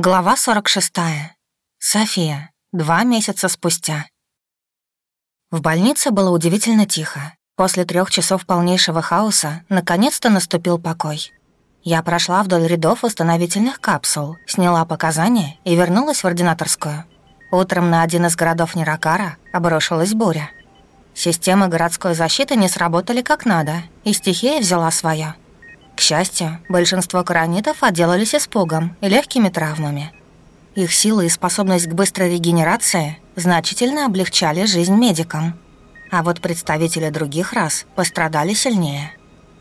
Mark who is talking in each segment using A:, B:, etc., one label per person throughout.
A: Глава 46. София. Два месяца спустя. В больнице было удивительно тихо. После трех часов полнейшего хаоса наконец-то наступил покой. Я прошла вдоль рядов восстановительных капсул, сняла показания и вернулась в ординаторскую. Утром на один из городов Неракара обрушилась буря. Системы городской защиты не сработали как надо, и стихия взяла свое — к счастью, большинство коронитов отделались испугом и легкими травмами. Их сила и способность к быстрой регенерации значительно облегчали жизнь медикам. А вот представители других рас пострадали сильнее.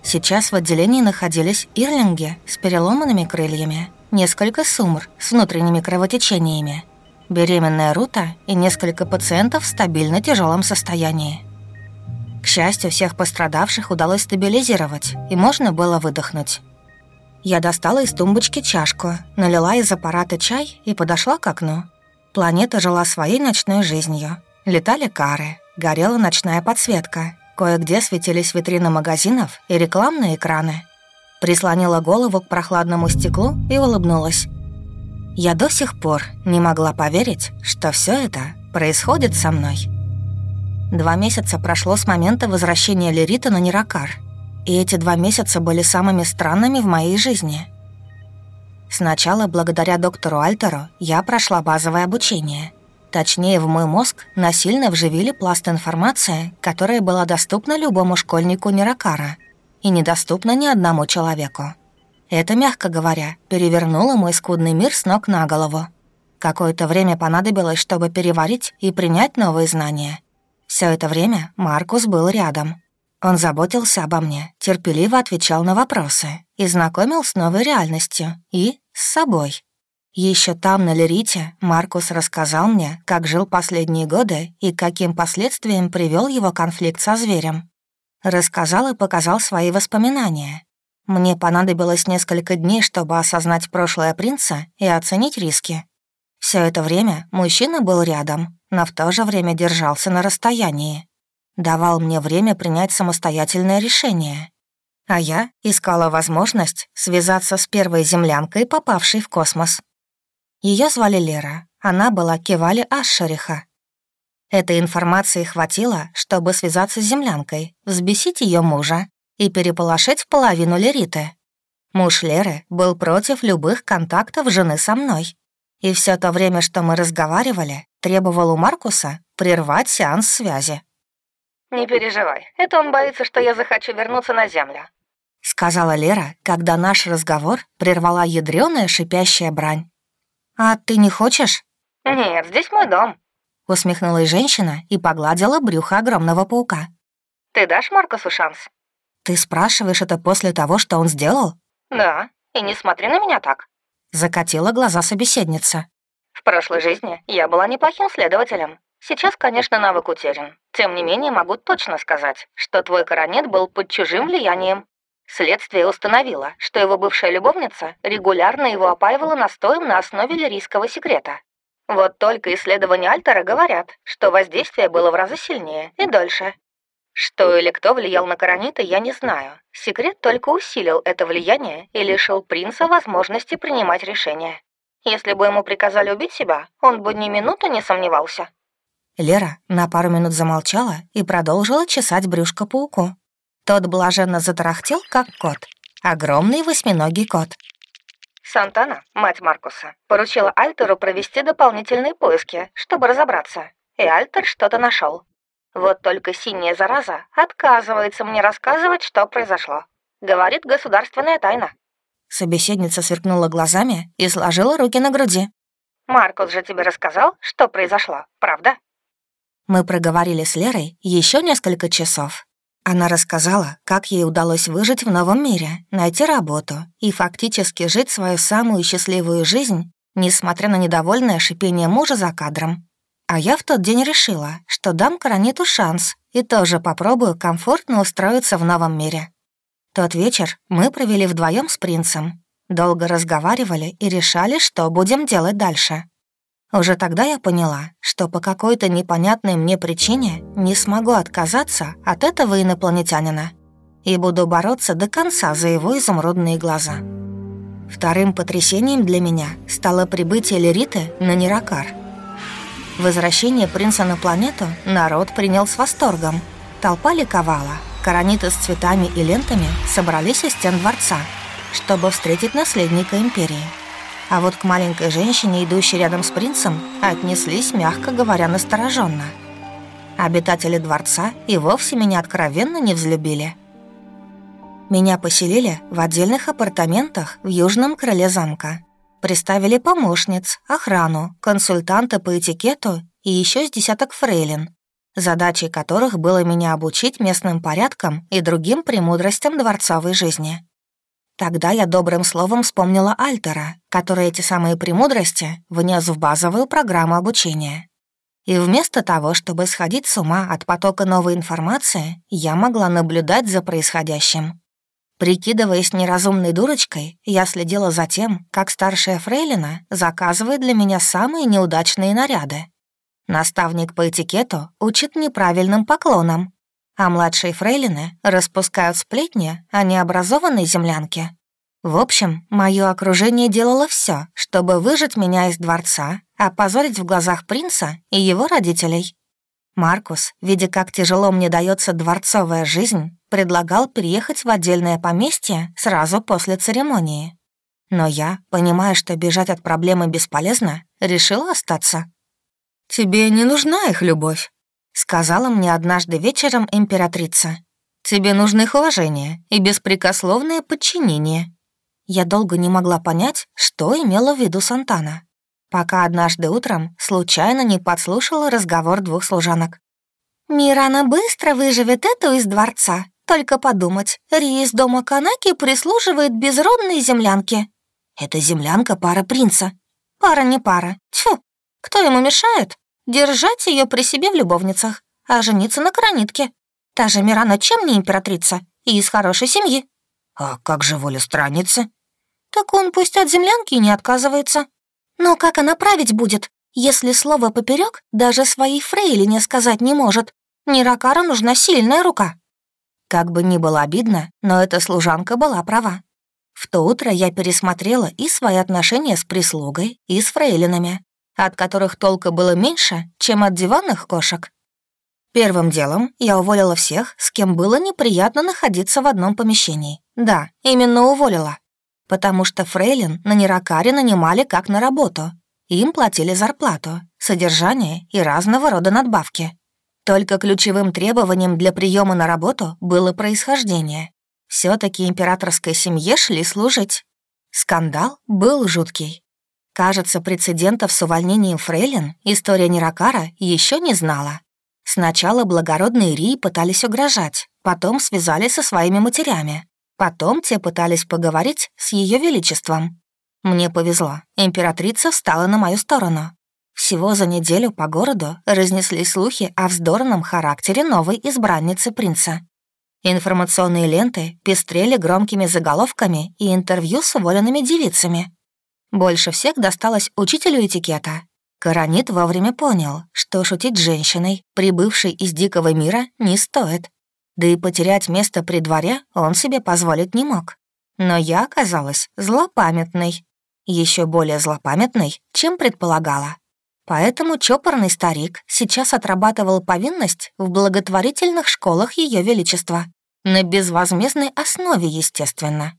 A: Сейчас в отделении находились ирлинги с переломанными крыльями, несколько сумр с внутренними кровотечениями, беременная Рута и несколько пациентов в стабильно тяжелом состоянии. К счастью, всех пострадавших удалось стабилизировать, и можно было выдохнуть. Я достала из тумбочки чашку, налила из аппарата чай и подошла к окну. Планета жила своей ночной жизнью. Летали кары, горела ночная подсветка, кое-где светились витрины магазинов и рекламные экраны. Прислонила голову к прохладному стеклу и улыбнулась. Я до сих пор не могла поверить, что все это происходит со мной. Два месяца прошло с момента возвращения Лерита на Неракар, и эти два месяца были самыми странными в моей жизни. Сначала, благодаря доктору Альтеру, я прошла базовое обучение. Точнее, в мой мозг насильно вживили пласт информации, которая была доступна любому школьнику Неракара и недоступна ни одному человеку. Это, мягко говоря, перевернуло мой скудный мир с ног на голову. Какое-то время понадобилось, чтобы переварить и принять новые знания — все это время Маркус был рядом. Он заботился обо мне, терпеливо отвечал на вопросы и знакомил с новой реальностью и с собой. Еще там, на Лерите, Маркус рассказал мне, как жил последние годы и каким последствиям привел его конфликт со зверем. Рассказал и показал свои воспоминания. Мне понадобилось несколько дней, чтобы осознать прошлое принца и оценить риски. Все это время мужчина был рядом, но в то же время держался на расстоянии. Давал мне время принять самостоятельное решение. А я искала возможность связаться с первой землянкой, попавшей в космос. Ее звали Лера, она была Кевали Ашшериха. Этой информации хватило, чтобы связаться с землянкой, взбесить ее мужа и переполошить половину Лериты. Муж Леры был против любых контактов жены со мной. И все то время, что мы разговаривали, требовал у Маркуса прервать сеанс связи.
B: «Не переживай, это он боится, что я захочу вернуться на Землю», —
A: сказала Лера, когда наш разговор прервала ядрёная шипящая брань. «А ты не хочешь?»
B: «Нет, здесь мой дом», —
A: усмехнулась женщина и погладила брюхо огромного паука.
B: «Ты дашь Маркусу шанс?»
A: «Ты спрашиваешь это после того, что он сделал?»
B: «Да, и не смотри на меня так»,
A: Закатила глаза собеседница.
B: «В прошлой жизни я была неплохим следователем. Сейчас, конечно, навык утерян. Тем не менее, могу точно сказать, что твой коронет был под чужим влиянием. Следствие установило, что его бывшая любовница регулярно его опаивала настоем на основе лирийского секрета. Вот только исследования Альтера говорят, что воздействие было в разы сильнее и дольше, что или кто влиял на Каранита, я не знаю. Секрет только усилил это влияние и лишил принца возможности принимать решения. Если бы ему приказали убить себя, он бы ни минуты не сомневался.
A: Лера на пару минут замолчала и продолжила чесать брюшко пауку. Тот блаженно затарахтел, как кот. Огромный восьминогий кот.
B: Сантана, мать Маркуса, поручила Альтеру провести дополнительные поиски, чтобы разобраться. И Альтер что-то нашел. Вот только синяя зараза отказывается мне рассказывать, что произошло. Говорит государственная тайна.
A: Собеседница сверкнула глазами и сложила руки на груди.
B: «Маркус же тебе рассказал, что произошло, правда?»
A: Мы проговорили с Лерой еще несколько часов. Она рассказала, как ей удалось выжить в новом мире, найти работу и фактически жить свою самую счастливую жизнь, несмотря на недовольное шипение мужа за кадром. А я в тот день решила, что дам Караниту шанс и тоже попробую комфортно устроиться в новом мире. Тот вечер мы провели вдвоем с принцем. Долго разговаривали и решали, что будем делать дальше. Уже тогда я поняла, что по какой-то непонятной мне причине не смогу отказаться от этого инопланетянина и буду бороться до конца за его изумрудные глаза. Вторым потрясением для меня стало прибытие Лериты на Неракар. Возвращение принца на планету народ принял с восторгом. Толпа ликовала. Корониты с цветами и лентами собрались у стен дворца, чтобы встретить наследника империи. А вот к маленькой женщине, идущей рядом с принцем, отнеслись, мягко говоря, настороженно. Обитатели дворца и вовсе меня откровенно не взлюбили. Меня поселили в отдельных апартаментах в южном крыле замка. Приставили помощниц, охрану, консультанта по этикету и еще с десяток фрейлин, задачей которых было меня обучить местным порядкам и другим премудростям дворцовой жизни. Тогда я добрым словом вспомнила Альтера, который эти самые премудрости внес в базовую программу обучения. И вместо того, чтобы сходить с ума от потока новой информации, я могла наблюдать за происходящим. Прикидываясь неразумной дурочкой, я следила за тем, как старшая фрейлина заказывает для меня самые неудачные наряды. Наставник по этикету учит неправильным поклонам, а младшие фрейлины распускают сплетни о необразованной землянке. В общем, мое окружение делало все, чтобы выжить меня из дворца, опозорить в глазах принца и его родителей. Маркус, видя, как тяжело мне дается дворцовая жизнь, предлагал переехать в отдельное поместье сразу после церемонии. Но я, понимая, что бежать от проблемы бесполезно, решила остаться. «Тебе не нужна их любовь», сказала мне однажды вечером императрица. «Тебе нужно их уважение и беспрекословное подчинение». Я долго не могла понять, что имела в виду Сантана, пока однажды утром случайно не подслушала разговор двух служанок. «Мирана быстро выживет эту из дворца. Только подумать, Ри из дома Канаки прислуживает безродной землянке. Это землянка пара принца. Пара не пара. Тьфу, кто ему мешает? Держать ее при себе в любовницах, а жениться на коронитке. Та же Мирана чем не императрица и из хорошей семьи.
C: А как же воля страницы?
A: Так он пусть от землянки не отказывается. Но как она править будет, если слово поперек даже своей фрейлине сказать не может? Ниракара нужна сильная рука. Как бы ни было обидно, но эта служанка была права. В то утро я пересмотрела и свои отношения с прислугой, и с фрейлинами от которых толка было меньше, чем от диванных кошек. Первым делом я уволила всех, с кем было неприятно находиться в одном помещении. Да, именно уволила. Потому что фрейлин на Неракаре нанимали как на работу. Им платили зарплату, содержание и разного рода надбавки. Только ключевым требованием для приема на работу было происхождение. все таки императорской семье шли служить. Скандал был жуткий. Кажется, прецедентов с увольнением фрейлин история Неракара еще не знала. Сначала благородные Рии пытались угрожать, потом связались со своими матерями, потом те пытались поговорить с Ее Величеством. Мне повезло, императрица встала на мою сторону. Всего за неделю по городу разнеслись слухи о вздорном характере новой избранницы принца. Информационные ленты пестрели громкими заголовками и интервью с уволенными девицами. Больше всех досталось учителю этикета. Коронит вовремя понял, что шутить с женщиной, прибывшей из дикого мира, не стоит. Да и потерять место при дворе он себе позволить не мог. Но я оказалась злопамятной. еще более злопамятной, чем предполагала. Поэтому чопорный старик сейчас отрабатывал повинность в благотворительных школах Ее Величества. На безвозмездной основе, естественно.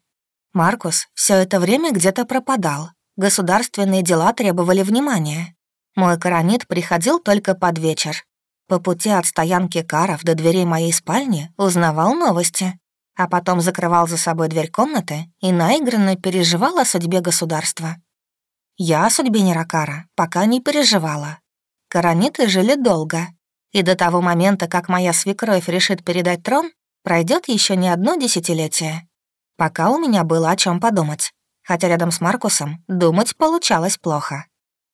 A: Маркус все это время где-то пропадал, Государственные дела требовали внимания. Мой коронит приходил только под вечер. По пути от стоянки каров до дверей моей спальни узнавал новости, а потом закрывал за собой дверь комнаты и наигранно переживал о судьбе государства. Я о судьбе Неракара пока не переживала. Корониты жили долго, и до того момента, как моя свекровь решит передать трон, пройдет еще не одно десятилетие. Пока у меня было о чем подумать хотя рядом с Маркусом думать получалось плохо.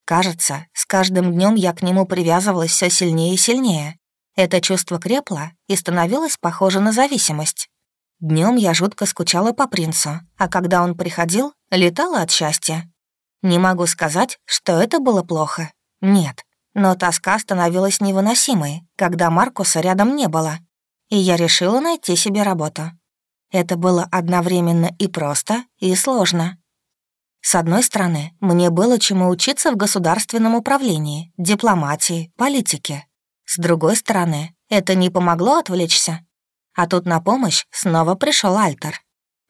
A: Кажется, с каждым днем я к нему привязывалась все сильнее и сильнее. Это чувство крепло и становилось похоже на зависимость. Днем я жутко скучала по принцу, а когда он приходил, летала от счастья. Не могу сказать, что это было плохо. Нет. Но тоска становилась невыносимой, когда Маркуса рядом не было. И я решила найти себе работу. Это было одновременно и просто, и сложно. С одной стороны, мне было чему учиться в государственном управлении, дипломатии, политике. С другой стороны, это не помогло отвлечься. А тут на помощь снова пришел Альтер.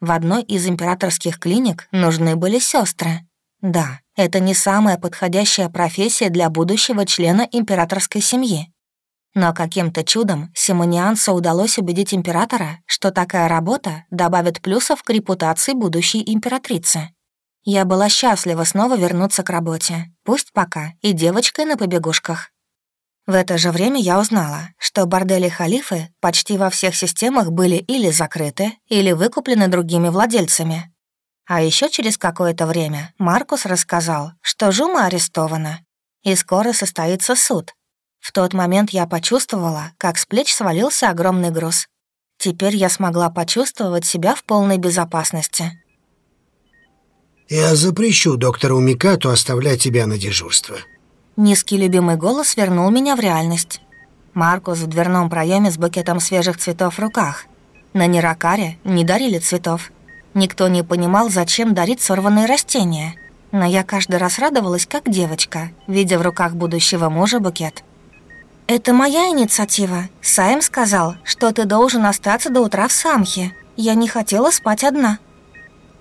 A: В одной из императорских клиник нужны были сестры. Да, это не самая подходящая профессия для будущего члена императорской семьи. Но каким-то чудом Симониансу удалось убедить императора, что такая работа добавит плюсов к репутации будущей императрицы. Я была счастлива снова вернуться к работе, пусть пока и девочкой на побегушках. В это же время я узнала, что бордели халифы почти во всех системах были или закрыты, или выкуплены другими владельцами. А еще через какое-то время Маркус рассказал, что Жума арестована, и скоро состоится суд, в тот момент я почувствовала, как с плеч свалился огромный груз. Теперь я смогла почувствовать себя в полной безопасности.
D: «Я запрещу доктору Микату оставлять тебя на дежурство».
A: Низкий любимый голос вернул меня в реальность. Маркус в дверном проеме с букетом свежих цветов в руках. На Неракаре не дарили цветов. Никто не понимал, зачем дарить сорванные растения. Но я каждый раз радовалась, как девочка, видя в руках будущего мужа букет. «Это моя инициатива. Сайм сказал, что ты должен остаться до утра в Самхе. Я не хотела спать одна».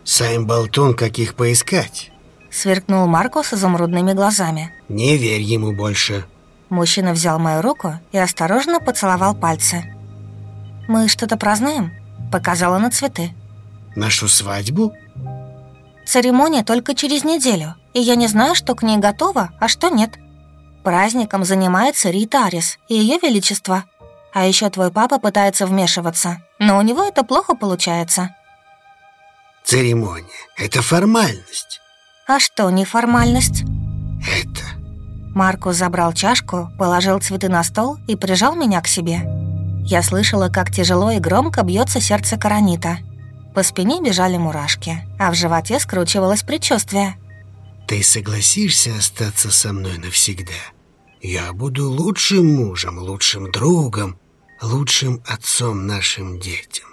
D: «Сайм болтун, каких поискать?»
A: Сверкнул Марко с изумрудными глазами.
D: «Не верь ему больше».
A: Мужчина взял мою руку и осторожно поцеловал пальцы. «Мы что-то празднуем?» Показала на цветы.
D: «Нашу свадьбу?»
A: «Церемония только через неделю, и я не знаю, что к ней готово, а что нет». Праздником занимается Рита Арис и Ее Величество. А еще твой папа пытается вмешиваться, но у него это плохо получается.
D: Церемония — это формальность.
A: А что не формальность?
D: Это.
A: Маркус забрал чашку, положил цветы на стол и прижал меня к себе. Я слышала, как тяжело и громко бьется сердце Каранита. По спине бежали мурашки, а в животе скручивалось предчувствие.
D: Ты согласишься остаться со мной навсегда? Я буду лучшим мужем, лучшим другом, лучшим отцом нашим детям,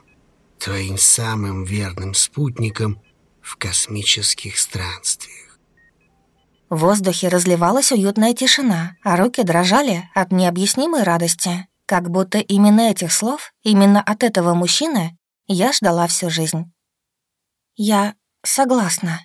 D: твоим самым верным спутником в космических странствиях.
A: В воздухе разливалась уютная тишина, а руки дрожали от необъяснимой радости, как будто именно этих слов, именно от этого мужчины я ждала всю жизнь. «Я согласна»,